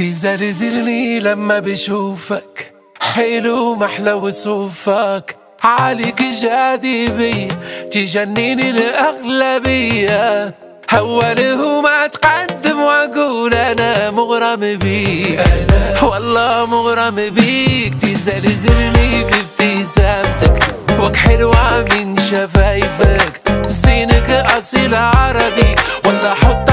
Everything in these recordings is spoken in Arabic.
تزلزلني لما بشوفك. حلو محلى وصوفك عليك جاذبية تجنني الأغلبية. أوله ما أتقدم وأقول أنا مغرم بيك. والله مغرم بيك تزلزلني بابتسامتك. وك حلوة من شفايفك. زينك أصيل عربي. والله حطك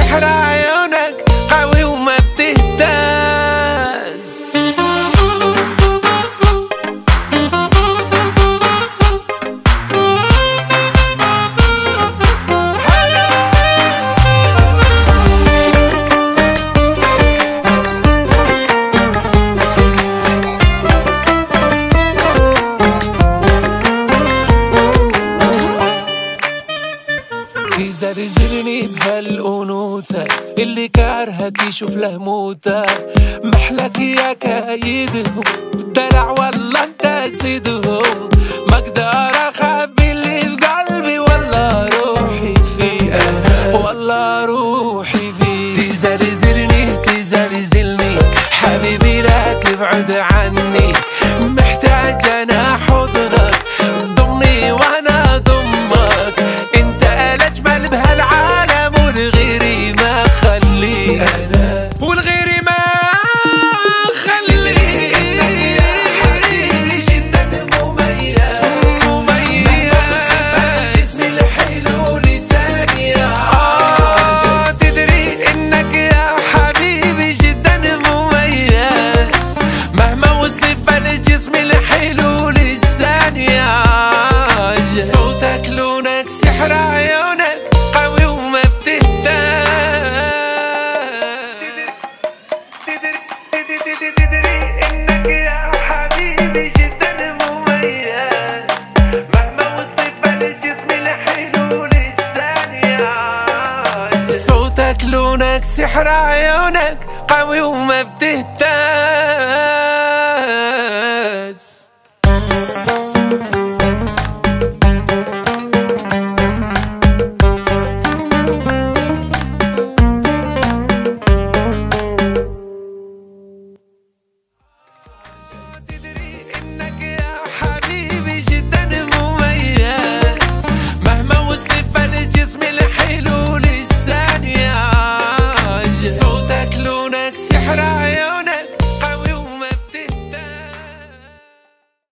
لونك سحر تزلزلني بهالأنوثة. اللي كارهك يشوف له موتة. محلك يا كايدهم. دلع والله انت سيدهم ما أقدر أخبي اللي في قلبي. والله روحي فيه والله روحي فيه تزلزلني تزلزلني حبيبي لا تبعد عني. محتاج أنا صوتك لونك سحر عيونك قوي وما عاجز صوتك لونك سحر عيونك قوي وما بتهتز.